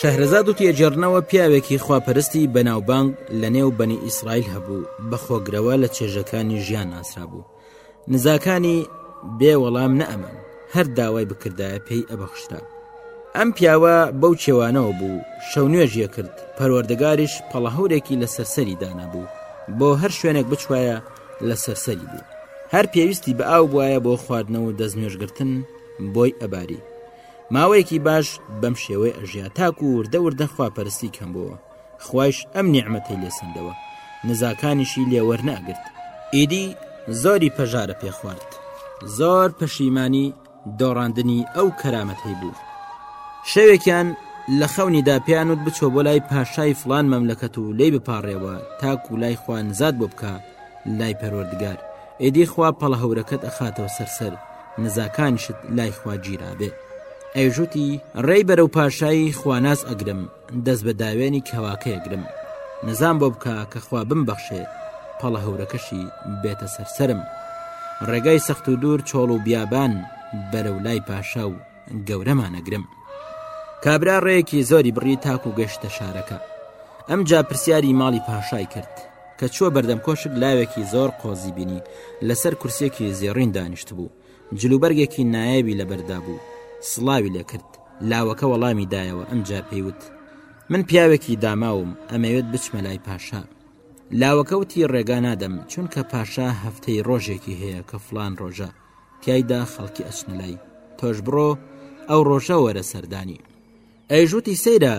شەهرەزاد و تێجێڕنەوە پیاوێکی خواپەرستی بەناوبانگ لە نێو بەنی ئیسرائیل هەبوو بە خۆگرەوە لە چێژەکانی ژیان ناسرا بوو نزاکانی بێ وەڵام نەئەمان هەر داوای بکردایە پێی ئەبەخشرا ئەم پیاوە بەو چێوانەوە بوو شەو نوێژیە کرد پەروەردەگاریش پەڵەهورێکی لە سەرسەری دانابوو بۆ هەر شوێنێک بچوایە لەسەر سەری بوو هەر پێویستی بە ئاو بواە بۆ خواردنەوە و دەست نوێژگرتن بۆی ئەباری ماوەیەکی باش بەم شێوەی ئەژیا تاکو وردە وردە خواپەرستی کەم بووە خوایش ئەم نیعممەتەی لێسەندەوە نزاکانیشی لێوەرناگرت ئیدی زۆری پەژارە پێخوارد زۆر پەشیمانی دۆڕاندنی ئەو کەرامەتەی بوو شەوێکیان لە خەونیدا پێیان وت بچۆ بۆ لای پاشای فلان مەملەکەت و لێی بپاڕێەوە تاکو لای خوا نزات بۆ بکە لای پەروەردگار ئێدی خوا پەڵە هەورەکەت ئەخاتەوە سەرسەر نزاکانیشت لای خوا گیرابێ ئەیژووتی ڕێی بەرەو پاشای خواناس ئەگرم دەست بە داوێنی کەواکەیەگرم نزان بۆ بکە کە خوا بم بەخشێ پەڵە هەورەکەشی بێتە سەرسرم ڕێگای سەخت و دوور چۆڵ و بیابان بەرە و لای پاشا و گەورەمانەگرم کابرا ڕێکی زۆری بڕی تاک و گەشتە شارەکە ئەم جا پرسیاری ماڵی پاشای کرد کە چووە بەردەم کۆشک لاوێکی زۆر قۆزی بینی لەسەر کورسێکی زێڕین دانیشت بوو جلوبەرگێکی نایابی لەبەردا بوو، سڵاوی لێ کرد، لاوەکە وەڵامی دایەوە، ئەمجا پێی وت، من پیاوێکی داماوم، ئەمەوێت بچمە لای پاشا. لاوەکە وتی، ڕێگا نادەم، چونکە پاشا هەفتەی ڕۆژێکی هەیە کە فڵان ڕۆژە، تیایدا خەڵکی ئەچنە لای، تۆش بڕۆ ئەو ڕۆژە وەرە سەردانی. ئەیش وتی سەیرە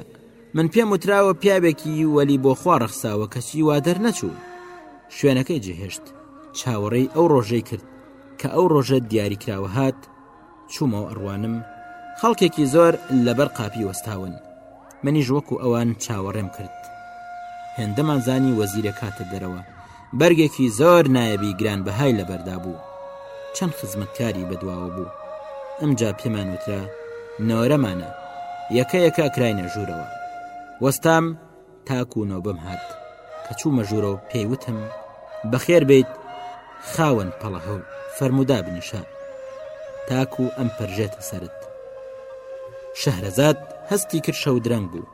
من پێم وتراوە پیاوێکی وەلی بۆ خوا ڕەخساوە کەچی وا دەرنەچوو شوێنەکەی جێهێشت چاوەڕێی ئەو ڕۆژەی کرد کە ئەو ڕۆژە دیاری کراوە هات چوومەوە ئەڕوانم خەڵکێکی زۆر لەبەر قاپی وەستاون منیش وەکو ئەوان چاوەڕێم کرد هێندەمان زانی وەزیرە کاتە دەرەوە بەرگێکی زۆر نایەبی گرانبەهای لەبەردا بوو چەند خزمەتکاری بەدواوە بوو ئەمجا پێمان وترا نۆرەمانە یەکە یەکە کراینە ژوورەوە وەستام تاکو و نۆبم هات کە چوومە ژوورەوە پێیوتم بەخێر بیت خاوەن پەڵە هەو فەرمودا بنیشە تاکو ئەم پەرژێتە سرت شەهرەزاد هەستی کرد شەو درەنگ بوو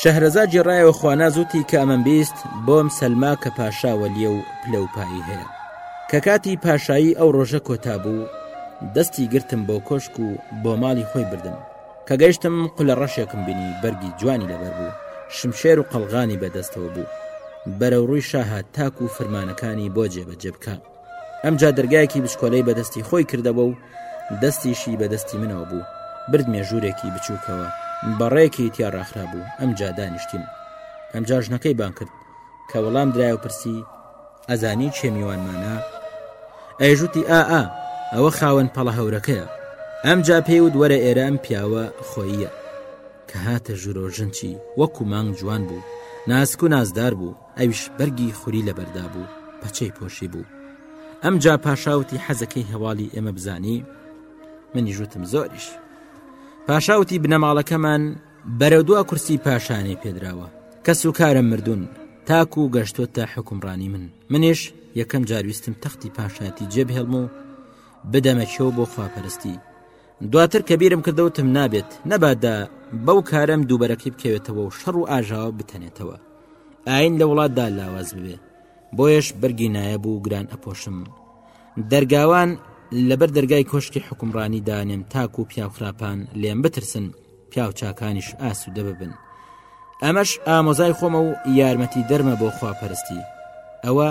شەهرەزا گێڕایەوە خواناز وتی کە ئەمەم بیست بۆم سەلما کە پاشا وەلیە و پلە و پایی هەیە کە کاتی پاشایی ئەو ڕۆژە کۆتا بوو دەستی گرتم بۆ کۆشک و بۆ ماڵی خۆی بردم کە گەیشتم قلە ڕەشێکم بینی بەرگی جوانی لەبەر بوو شمشێر و قەلغانی بەدەستەوە بوو بەرەو ڕووی شاهات تاکو و فرمانەکانی بۆ جێبەجێ بکە ئەمجا دەرگایەکی بچکۆلەی بەدەستی خۆی کردەوە و دەستیشی بەدەستی منەوە بوو برد مێژوورێکی بچووکەوە بەڕێکی تیا ڕاخرا بوو ئەمجا دانیشتین ئەمجا ژنەکەی بان کرد کە وەڵام درایە و پرسی ئەزانی چێ میوانمانە ئەیژوتی ئا ئا ئەوە خاوەن پەڵە هەورەکەیە ئەمجا پێی و دووەرە ئێرە ئەم پیاوە خۆییە کە هاتە ژورۆژنچی وەکو مانگ جوان بوو ناسک و نازدار بوو ئەویش بەرگی خوری لەبەردا بوو پەچەی پۆشی بوو ئەمجا پاشاوتی حەزەکەی هەواڵی ئێمە بزانی منی ژوتم زۆریش پاشاوتی بنەماڵەکەمان بەرەو دوا کورسی پاشانی پێدراوە کەس و کارم مردوون تاکو و گەشتۆ تا حکومڕانی من منیش یەکەم جارویستم تەختی پاشایەتی جێبهێڵم و بدەمە چێو بۆ خواپەرستی دواتر کە بیرم کردە وتم نابێت نەبادا بەو کارم دووبەرەکی بکەوێتەوە و شەڕ و ئاژاوە بتەنێتەوە ئاین لە وڵاتدا لاواز ببێ بۆیەش بەرگی نایە بوو گران ئەپۆشم دەرگاوان لەبەر دەرگای کۆشکی حکومڕانی دانێم تاک و پیاوخراپان لێم بترسن پیاوچاکانیش ئاسوودە ببن ئەمەش ئامۆزای خۆمە و یارمەتی دەرمە بۆ خواپەرستی ئەوە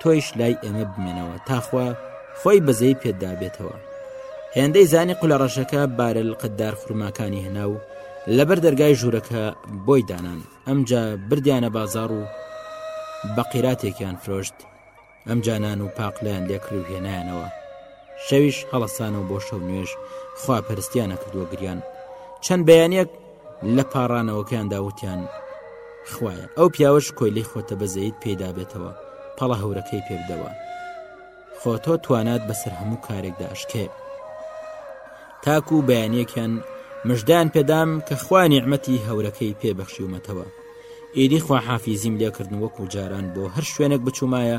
تۆیش لای ئێمە بمێنەوە تاخوا خۆی بەزەی پێدابێتەوە هێندەی زانی قلە ڕەشەکە بارە قەددار خورماکانی هێنا و لەبەر دەرگای ژوورەکە بۆی دانان ئەمجا بردیانە بازار و بە قیراتێکیان فرۆشت ئەم جانان و پاقلیان لێکڕی و هێنایانەوە شەویش هەڵەسانەوە بۆ شەو نوێژ خوا پەرستیانە کردووە گریان چەند بەیانەک لە پاڕانەوەکەیان داوتیان خوایە ئەو پیاوەش کۆیلی خۆتە بەزەیت پێدا بێتەوە پەڵە هەورەکەی پێبدەوە خۆ تۆ توانات بەسەر هەموو کارێکدا ئەشکێ تاکو و بەیانەکیان مژدان پێدام کە خوا نیعممەتی هەورەکەی پێبەخشیومەتەوە ئیدی خواحافیزیم لێکردن وەکو جاران بۆ هەر شوێنێک بچوومایە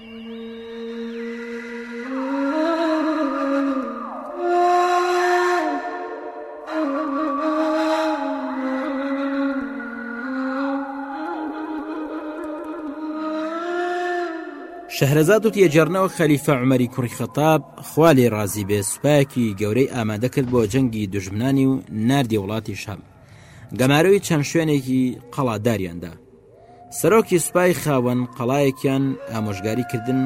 شەهرەزاد وتی ئەجارنەوە خەلیفە عمەری کوڕی خەتاب خوا لێ ڕازی بێ سوپایەکی گەورەی ئامادە کرد بۆ جەنگی دژمنانی و نردی وڵاتی شەم گەمارەوەی چەند شوێنێکی قەڵاداریاندا سەرۆکی سوپای خاوەن قەڵایەکیان ئامۆژگاری کردن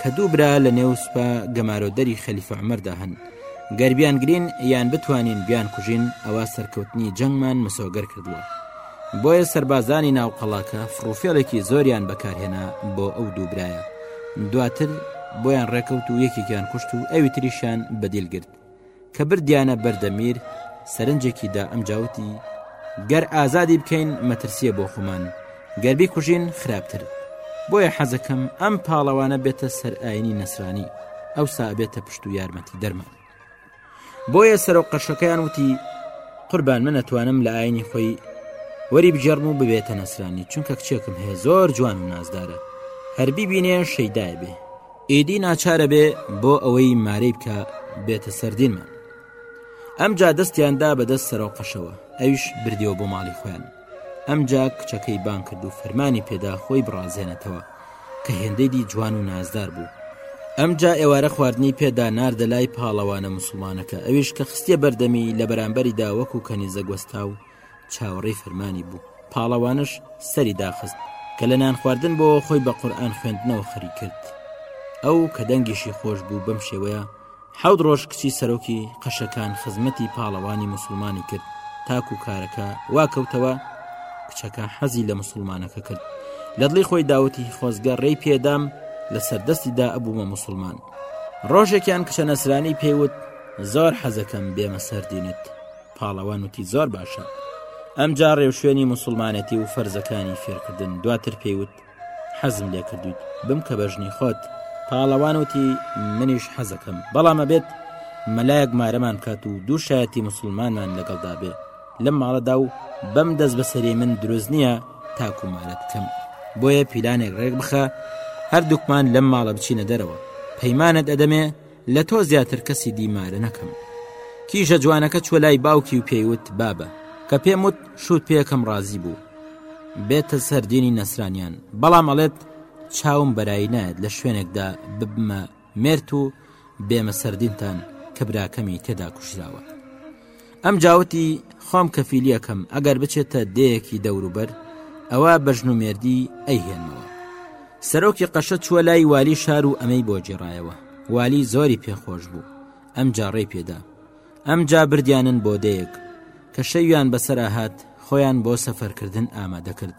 کە دوو برا لە نێو سوپا گەمارۆدەری خەلیفە عمەردا هەن گەربیان گرین یان بتوانین بیان کوژین ئەوە سەرکەوتنی جەنگمان مسۆگەر کردووە بۆیە سربازانی ناو قەڵاکە فڕوفێڵێکی زۆریان بەکارهێنا بۆ ئەو دووبرایە دواتر بۆیان ڕێکەوت و یەکێکیان کوشت و ئەوی تریشیان بەدیل گرت کە بردیانە بەردەمیر سەرنجێکی دا ئەم جاوتی گەر ئازادی بکەین مەترسیە بۆ خۆمان گەربی کوژین خراپتر بۆیە حەزەکەم ئەم پاڵەوانە بێتە سەر ئاینی نەسرانی ئەو سابێتە پشت و یارمەتی دەرمان بۆیە سەرۆک قەشەکەیان وتی قوربان من ئەتوانم لە ئاینی خۆی وەری بجێڕم و ببێتە نەسرانی چونکە کچێکم هەیە زۆر جوان و نازدارە هەربی بینێ شەیدای بێ ئیدی ناچارەبێ بۆ ئەوەی مارەی بکە بێتە سەردینمان ئەمجا دەستیاندا بەدەست سەرۆ قەشەوە ئەویش بردیەوە بۆ ماڵی خۆیان ئەمجا کچەکەی بان کرد و فەرمانی پێدا خۆی بڕازێنێتەوە کە هێندەی دی جوان و نازدار بوو ئەمجا ئێوارە خواردنی پێدا ناردە لای پاڵەوانە مسلمانەکە ئەویش کە خستیە بەردەمی لە بەرامبەریدا وەکو کەنیزە گوەستا و چاوەڕێی فەرمانی بوو پاڵەوانش سەری داخست کە لە نان خواردن بۆ خۆی بە قورآان خوێندنەوە خەری کرد ئەو کە دەنگیشی خۆش بوو بەم شێوەیە حەوت ڕۆژ کچی سەرۆکی قەشەکان خزمەتی پاڵەوانی مسلمانی کرد تاکو کارەکە وا کەوتەوە کچەکە حەزی لە مسلمانەکە کرد لە دڵی خۆی داوتی خۆزگە ڕێی پێدام لە سەردەستیدا ئەبوومە مسلمان ڕۆژێکیان کچە نەسرانی پێوت زۆر حەزەکەم بێمە سەردینت پاڵەوان وتی زۆر باشە ئەمجا ڕێوشوێنی مسلمانەتی و فەرزەکانی فێرکردن دواتر پێیوت حەزم لێ کردویت بم کە بەژنی خۆت پاڵەوان وتی منیش حەزەکەم بەڵامە بێت مەلایەک مارەمان کات و دوو شایەتی مسلمانمان لەگەڵدا بێ لەم ماڵەدا و بەم دەست بەسەری من دروست نییە تاکومارە بکەم بۆیە پیلانێک ڕێک بخە هەردووکمان لەم ماڵە بچینە دەرەوە پەیمانت ئەدەمێ لە تۆ زیاتر کەسی دی مارە نەکەم. کیژە جوانەکە چوە لای باوکی و پێیوت بابە کە پێم وت شوت پێکەم ڕازی بوو بێتە سەردینی نەسرانیان بەڵام ئەڵێت چاوم بەرایی نایەت لە شوێنێکدا ببمە مێرت و بێمە سەردینتان کە براکەمی تێدا کوژراوە ئەمجا وتی خۆم کەفیلیەکەم ئەگەر بچێتە دێیەکی دەوروبەر ئەوە بەژن و مێردی ئەیهێنمەوە سەرۆکی قەشە چووە لای والی شار و ئەمەی بۆ جێڕایەوە والی زۆری پێخۆش بوو ئەم جاڕێی پێدا ئەم جا بردیانن بۆ دەیەک کە شەویان بەسەرا هات خۆیان بۆ سەفەرکردن ئامادە کرد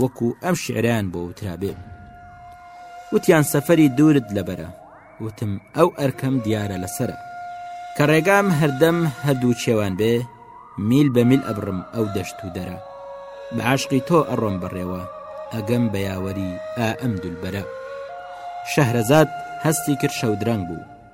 وەکو ئەم شعران بۆ وترابێ وتیان سەفەری دوورت لەبەرە وتم ئەو ئەرکەم دیارە لەسرە کە ڕێگام هەردەم هەردوو چێوان بێ میل بە میل ئەبڕم ئەو دەشت و دەرە بە عاشقی تۆ ئەڕۆم بەڕێوە ئەگەم بە یاوەری ئا ئەم دولبەرە شەهرەزاد هەستی کرد شەودرەنگ بوو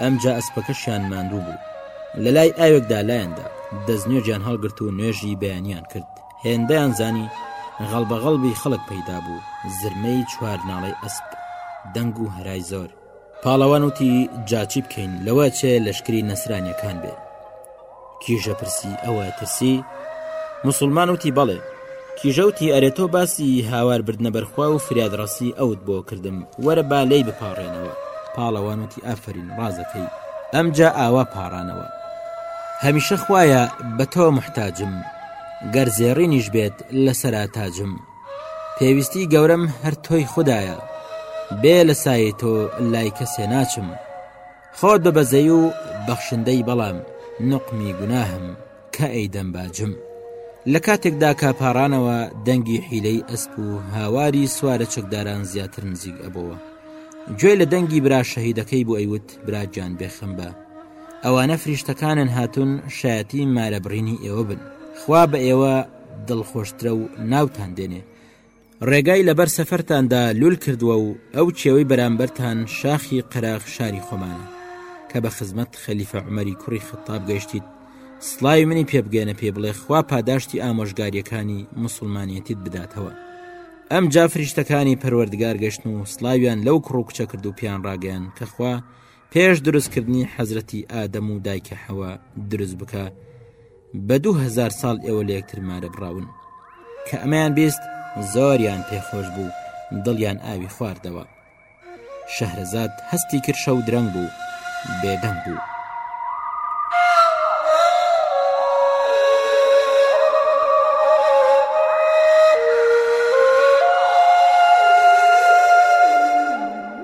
ئەمجا ئەسپەکەشیان ماندوو بوو لە لای ئاوێکدا لایەندا دەست نوێژیان هەڵگرت و نوێژی بەیانیان کرد هێندەیان زانی غەڵبەغەڵبی خەڵک پەیدا بوو زرمەی چوار ناڵەی ئەسپ دەنگ و هەرای زۆر پاڵەوان وتی جاچی بکەین لەوە چێ لەشکری نەسرانیەکان بێ کیژە پرسی ئەوە ترسی مسلمان وتی بەڵێ کیژەوتی ئەرێ تۆ باسی هاوار بردنە بەرخوا و فریادڕەسی ئەوت بۆ کردم وەرە با لی بپاڕێنەوە پاڵەوانوتی ئافرین ڕازەکەی ئەمجا ئاوا پاڕانەوە هەمیشە خویە بە تۆ محتاجم گەر زێڕینیش بێت لە سەراتاجم پێویستی گەورەم هەر تۆی خوددایە بێ لە سای تۆ لای کەسێ ناچم خەوت بە بەزەی و بەخشندەی بەڵام نوقمی گوناهم کە ئەیدەم باجم لە کاتێکدا کە پاڕانەوە دەنگی حیلەی ئەسپ و هاواری سوارە چەکداران زیاتر نزیک ئەبەوە گوێ لە دەنگی برا شەهیدەکەی بۆ ئەیوت براجان بێخم بە ئەوانە فریشتەکانن هاتون شایەتی مارە بڕینی ئێوە بن خوا بە ئێوە دڵخۆشترە و ناوتان دێنێ ڕێگای لە بەر سەفەرتاندا لول کردووە و ئەو چێوەی بەرامبەرتان شاخی قەراغ شاری خۆمانە کە بە خزمەت خەلیفە عمەری کوڕی خەتاب گەشتیت سڵاوی منی پێ بگەێنە پێ بڵێ خوا پاداشتی ئامۆژگاریەکانی مسلمانەتیت بداتەوە ئەم جا فریشتەکانی پەروەردگار گەشتن و سلاویان لەو کوڕ و کچە کرد و پیان ڕاگەیان کەخوا پێش دروستکردنی حەزرەتی ئادەم و دایکە حەوە دروست بکە بە دوو هزار ساڵ ئێوە لە یەکتر مارە بڕاون کە ئەمەیان بیست زۆریان پێخۆش بوو دڵیان ئاوی خواردەوە شەهرەزاد هەستی کرشە و درەنگ بوو بێدەنگ بوو.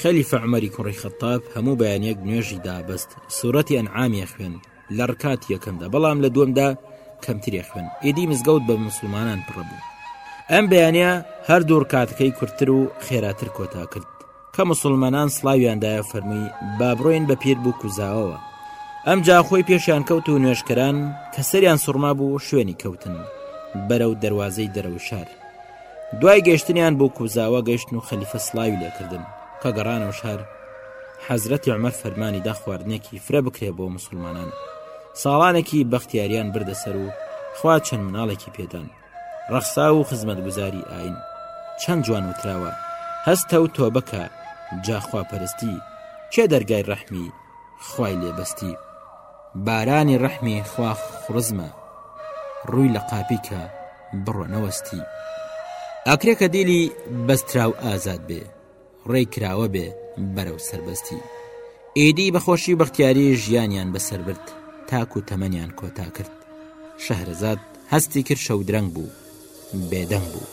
خەلیفە عومەری کوڕی خەتاب هەموو بەیانێک نوێژی دابەست سوورەتی ئەنعامیە خوێن لە ڕکات یەکەمدا بەڵام لە دووەمدا کەمترێ خوێن ئیدی مزگەوت بە مسلمانان پڕبوو ئەم بەیانە هەردوو ڕکاتەکەی کورتتر و خێراتر کۆتا کرد کە مسلمانان سلاویاندایە فەرمووی بابڕۆین بە پیر بوو کوزاوەوە ئەم جاخۆی پێشیان کەوت و نوێشکەران کە سەریان سوڕما بوو شوێنی کەوتن بەرەو دەواازەی دەرەوە شار دوای گەشتنیان بۆ کوزاوە گەشتن و خەلیفە سلاوی لێکردن کە گەڕانەوە شار حەزرەتی عمر فەرمانی دا خواردنێکی فرە بکرێ بۆ مسلمانان ساڵانێکی بەختیاریان بردەسەر و خوا چەند مناڵێکی پێدان ڕەخسا و خزمەت گوزاری ئاین چەند جوان وتراوە هەستە و تۆ بکە جاخوا پەرستی کێ دەرگای ڕەحمی خوای لێبەستی بارانی ڕەحمی خوا خڕزمە ڕووی لە قاپی کە بڕۆ نەوەستی ئاکرێ کە دیلی بەستراو ئازاد بێ ڕێی کراوە بێ بەرەو سربەستی ئیدی بەخۆشی بەختیاری ژیانیان بەسەر برد تاکو و تەمەنیان کۆتا کرد شەهرەزاد هەستی کرد شەودرەنگ بوو بێدەنگ بوو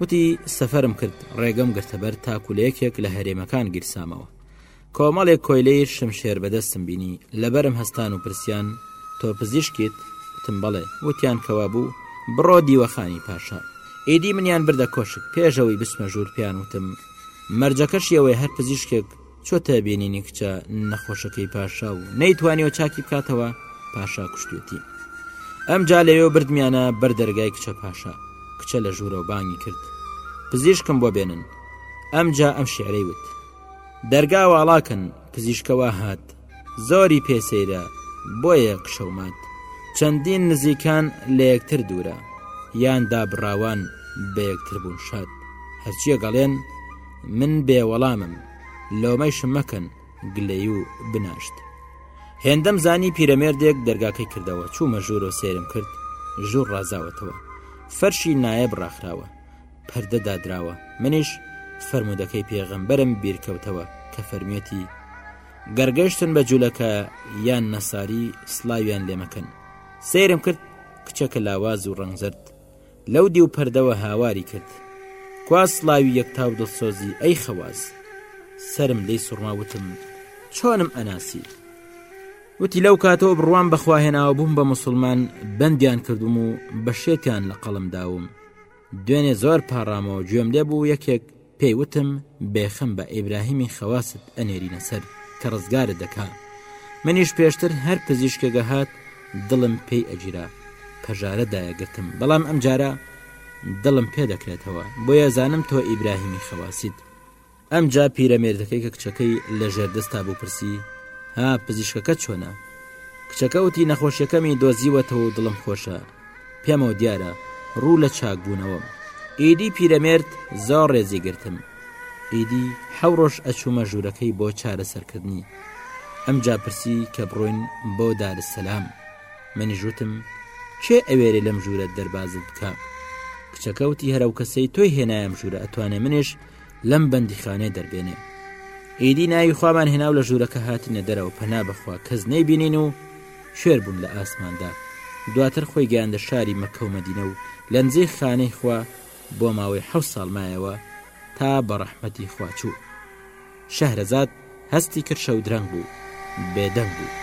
وتی، سەفەرم کرد، ڕێگەم گرتەبەر تاکو لە یەکێک لە هەرێمەکان گیرسامەوە. کۆمەڵێک کۆیلەی شمشێر بەدەستم بینی، لەبەرم هەستان و پرسیان، تۆ پزیشکیت؟ وتم، بەڵێ. وتیان، کە وابوو، بڕۆ دیوەخانی پاشا. ئیدی منیان بردە کۆشک، پێش ئەوەی بچمە ژوور پێیان وتم، مەرجەکەشی ئەوەیە هەر پزیشکێک، چۆتە بینینی کچە نەخۆشەکەی پاشا و نەیتوانیەوە چاکی بکاتەوە پاشا کوشتێتی ئەم جا لەوێ بردمیانە بەر دەرگای کچە پاشا کچە لە ژوورە و بانگی کرد پزیشکم بۆ بێنن ئەم جا ئەم شعرەی وت دەرگا واڵاکەن پزیشکەوە هات زۆری پێسەیرە بۆیە قشەومات چەندین نزیکان لە یەکتر دوورە یان دابڕاوان بە یەکتر بوون شاد هەرچیە گەڵێن من بێ وەڵامم لۆمەیشم مەکەن گلەی و بناشت هێندەم زانی پیرەمێردێک دەرگاکەی کردەوە چوومە ژوورۆ سێرم کرد ژوور ڕازاوەتەوە فەرشی نایە بڕاخراوە پەردە دادراوە منیش فرمودەکەی پێغەمبەرم بیرکەوتەوە کە فەرمیەتی گەرگەشتن بە جوولەکە یان نەساری سلاویان لێمەکەن سیرم کرد کچەکە لاواز و ڕەنگزرد لەو دیو پەردەوە هاواری کرد، کوا سڵاوی یەکتا و دڵسۆزی ئەی خەواز؟ سەرم لێی سوڕما وتم، چۆنم ئەناسی؟ وتی لەو کاتەوە بڕوام بەخوا هێناوە بووم بە موسڵمان بەندیان کردوم و بە شێتیان لە قەڵم داوم دوێنێ زۆر پاڕامەوە گوێم لێ بوو یەکێک پێی وتم بێخەم بە ئیبراهیمی خەواست ئەنێرینە سەر کە ڕزگارت دەکا منیش پێشتر هەر پزیشکێگە هات دڵم پێی ئەگیرا پەژارە دایەگرتم بەڵام ئەم جارە دڵم پێ دەکرێتەوە بۆیە زانم تۆ ئیبراهیمی خەواسیت ئەمجا پیرەمێردەکەی کە کچەکەی لە ژێردەستا بوو پرسی ها پزیشکەکە چۆنە کچەکەوتی نەخۆشیەکەمی دۆزیوەتەوە و دڵم خۆشە پێمەوە دیارە ڕوو لە چاک بوونەوەم ئیدی پیرەمێرد زۆر ڕێزی گرتم ئیدی حەوڕۆژ ئەچوومە ژوورەکەی بۆ چارەسەرکردنی ئەم جاپرسی کە بڕۆین بۆ دارسەلام منی ژوتم کێ ئەوێرێ لەم ژوورە دەربازت بکە کچەکەوتی هەرو کەسەی تۆی هێنایم ژوورە ئەتوانێ منێش لەم بەندیخانێ دەربێنێ ئیدی ناوی خوابان هێناو لە ژوورەکە هاتینە دەرەوە پەنا بخوا کەس نەیبینین و کوێر بوون لە ئاسماندا دواتر خۆی گەیاندە شاری مەکە و مەدینە و لەنجێ خانەی خوا بۆ ماوەی حە ساڵ مایەوە تا بە ڕەحمەتی خواچوو شەهرەزاد هەستی کرد شەو درەنگ بوو بێدەنگ بوو.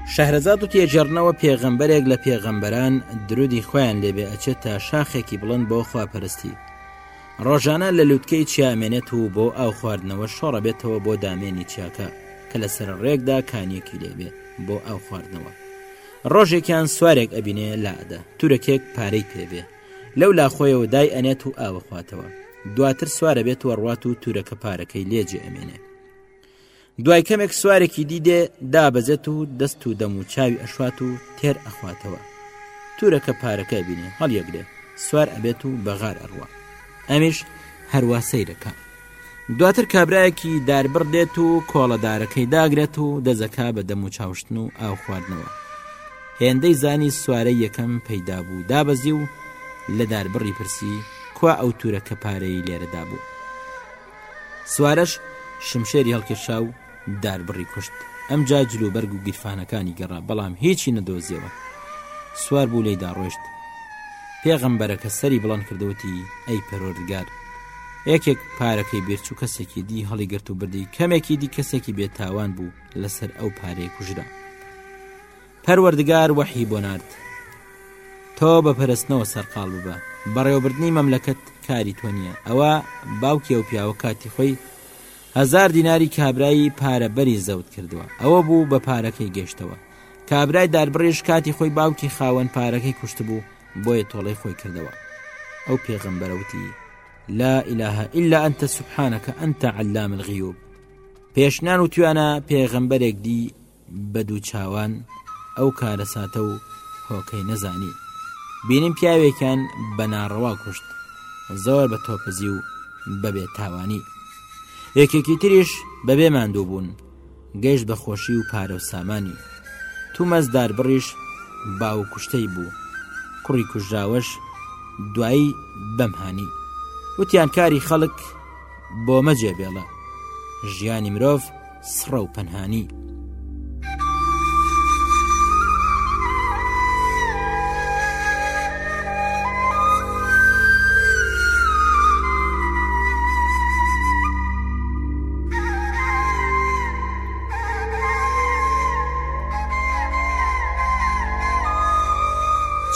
شەهرەزاد و تێگەڕنەوە پێغەمبەرێک لە پێغەمبەران درودی خوایان لێبێ ئەچێت تا شاخێکی بڵند بۆ خواپەرستی ڕۆژانە لە لووتکەی چیامێنێت و بۆ ئاو خواردنەوە شۆڕەبێتەوە بۆ دامێنی چیاکە کە لە سەر ڕێکدا کانیەکی لێبێ بۆ ئاو خواردنەوە ڕۆژێکیان سوارێک ئەبینێ لادە تورەکێک پارەی پێبێ لەو لاخۆیەوە دای ئەنێت و ئاوەخواتەوە دواتر سوارە بێت و ڕوات و تورەکە پارەکەی لێجێ ئەمێنێ دوای کەمێک سوارێکی دی دێ دابەزێت و دەست و دەم و چاوی ئەشوات و تێر ئەخواتەوە تورەکە پارەکەی بینێ هەڵیەگرێ سوار ئەبێت و بەغار ئەڕوە ئەمیش هەروە سەیرەکە دواتر کابراایەکی داربڕ دێت و کۆڵەدارەکەی داگرێت و دەزەکە بە دەم و چاوشتن و ئاو خواردنەوە هێندەی زانی سوارە یەکەم پەیدا بوو دابەزی و لە داربڕی پرسی کوا ئەو تورە کە پارەی لێرەدا بوو سوارەش شمشێری هەڵکێشا و داربڕی کوشت ئەمجا جلوبەرگ و گیرفانەکانی گەڕا بەڵام هیچی نەدۆزیەوە سوار بوو لێدا ڕۆشت پێغەمبەرەکە سەری بڵند کردوتی ئەی پەرۆردگار یەکێک پارەکەی بێرچوو کەسێکی دی هەڵی گرت و بردی کەمێکی دی کەسێکی بێتاوان بوو لەسەر ئەو پارەیە کوژرا پەروەردگار وەحی بۆ نارد تۆ بە پەرستنەوە سەرقال ببە بەڕێوەبردنی مەملەکەت کاری تۆ نییە ئەوە باوکی و پیاوە کاتی خۆی هزار دیناری کابرایی پارەبەری زەوت کردووە ئەوە بوو بە پارەکەی گەشتەوە کابرای داربڕێش کاتی خۆی باوکی خاوەن پارەکەی کوشتبوو بۆیە تۆڵەی خۆی کردەوە ئەو پێغەمبەرەوتی لا إله إلا أنت سبحانك أنت علام الغيوب پێشنان و توانە پێغەمبەرێک دی بە دوو چاوان ئەو کارەساتە و هۆکەی نەزانی بینیم پیاوێکیان بە ناڕەوا کوشت زۆر بە تۆپزی و بەبێ تاوانی یەکێکی تریش بەبێ ماندوو بوون گەشت بە خۆشی و پارە و سامانی تومەز داربڕیش باو کوشتەی بوو کوڕی کوژراوەش دوایی بەمهانی وتیان کاری خەڵک بۆ مەجێ بێڵە ژیانی مرۆڤ سڕە و پەنهانی.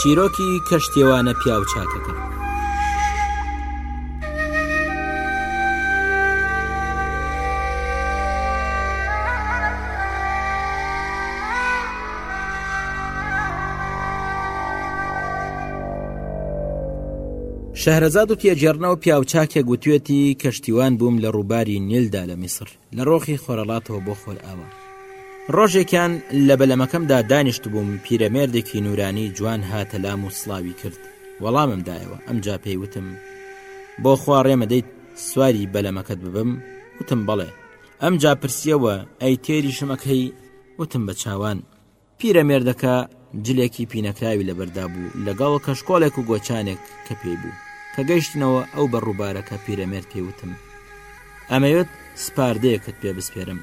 چیرۆکی کەشتێوانە پیاو چاکەکە. شەهرەزاد و تێجێڕنەوە پیاوچاکێک وتوێتی کەشتیوان بووم لە ڕووباری نیلدا لە میسر لە ڕۆخی خۆرەڵاتەوە بۆ خۆرئاوا. ڕۆژێکیان لە بەلەمەکەمدا دانیشتبووم، پیرەمێردێکی نوورانی جوان هاتە لام و سڵاوی کرد، وەڵامم دایەوە، ئەمجا پێی وتم، بۆ خوا ڕێ مەدەیت سواری بەلەمەکەت ببم؟ وتم، بەڵێ. ئەمجا پرسییەوە، ئەی تێریشم ئەکەی؟ وتم، بە چاوان. پیرەمێردەکە جلێکی پینەکراوی لەبەردا بوو لەگەڵ کەشکۆڵێک و گۆچانێک کە پێی بوو کە گەیشتنەوە ئەو بە ڕووبارەکە پیرەمێرد پێوتم ئەمەوێت سپاردەیەکت پێ بسپێرم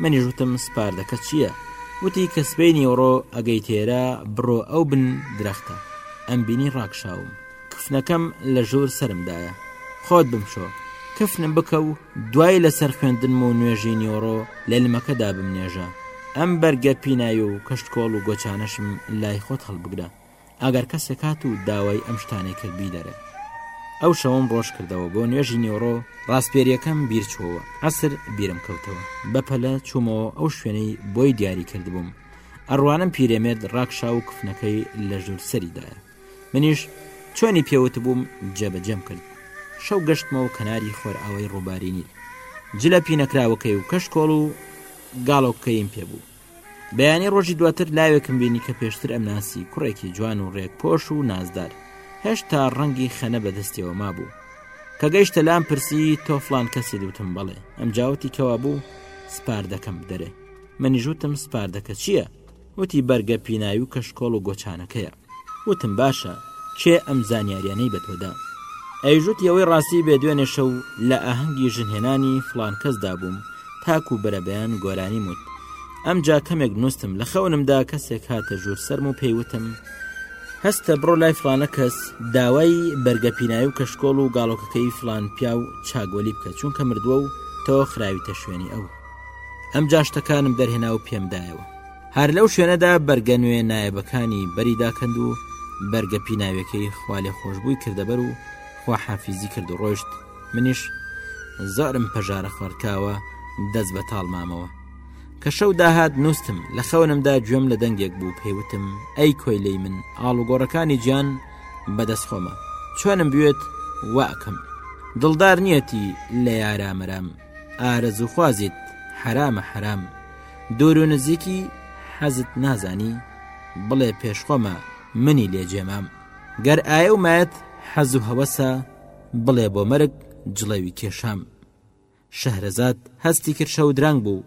منیش وتم سپاردەکە چییە وتی کە سبەی نیوەڕۆ ئەگەی تێرە بڕۆ ئەو بن درەختە ئەم بینی ڕاکشاوم کفنەکەم لە ژوور سەرمدایە خۆت بمشۆ کفنم بکە و دوای لەسەر خوێندنم و نوێژی نیۆڕۆ لە لمەکەدا بمنێژە ئەم بەرگە پینای و کەشتکۆڵ و گۆچانەشم لای خۆت هەڵبگرە ئەگەر کەسێک هات و داوای ئەم شتانەی کرد بیدەرێ ئەو شەوم ڕۆژ کردەوە بۆ نوێژی نیۆڕۆ ڕاستپێریەکەم بیرچووەوە ئەسر بیرم کەوتەوە بەپەلە چوومەوە ئەو شوێنەی بۆی دیاری کردبووم ئەڕوانم پیرێمێرد ڕاکشا و کفنەکەی لە ژوور سەریدایە منیش چۆنی پێوتبووم جێبەجێم کرد شەو گەشتمەوە کەناری خۆرئاوای ڕووباری نیل جلە پینەکراوەکەی و کەش کۆڵ و گاڵۆکەیم پێبوو بەیانی ڕۆژی دواتر لاوێکم بینی کە پێشتر ئەم ناسی کوڕێکی جوان و ڕێک پۆش و نازدار هێشتا ڕەنگی خەنە بەدەستیەوە مابوو کە گەیشتە لام پرسی تۆ فلان کەسی دوتم بڵێ ئەم جاوتی کەوا بوو سپاردەکەم بدەرێ منیژوتم سپاردەکە چییە؟ وتی بەرگە پیناوی و کەشکۆڵ و گۆچانەکەیە وتم باشە کێ ئەم زانیاریانەی بە تۆ دا ئەیش وتی ئەوەی ڕاستی بێ دوێنێ شەو لە ئاهەنگی ژنهێنانی فڵان کەس دابووم تاکوو بەرەبەیان گۆرانیم وت ئەمجا کەمێک نووستم لە خەونمدا کەسێک هاتە ژوور سەرم و پێی وتم هەستە بڕۆ لای فڵانە کەس داوای بەرگە پیناوی و کەشکۆڵ و گاڵۆکەکەی فڵان پیاو چاگۆلی بکە چونکە مردووە و تۆ خراویتە شوێنی ئەو ئەم جاشتەکانم دەرهێنا و پێمدایەوە هەر لەو شوێنەدا بەرگە نوێ نایەبەکانی بەریداکەند و بەرگە پیناوێکەی خوالێ خۆشببووی کردەبەر و خواحافیزی کرد و ڕۆشت منیش زۆرم پەژارە خوارکاوە دەست بە تاڵ مامەوە کە شەو داهات نووسم لە خەونمدا گوێم لە دەنگێک بوو پێیوتم ئەی کۆیلەی من ئاڵوگۆڕەکانی گیان بەدەست خۆمە چۆنم بوێت واکەم دڵدار نیەتی لە یارامەرام ئارەزوخوازیت حەرامە حەرام دوور و نزیکی حەزت نازانی بڵێ پێش خۆمە منی لێ جێمام گەر ئاە و مایەت حەز و هەوەسە بڵێ بۆ مەرگ جڵەوی کێشام شەهرەزاد هەستی کرد شەودرنگ بوو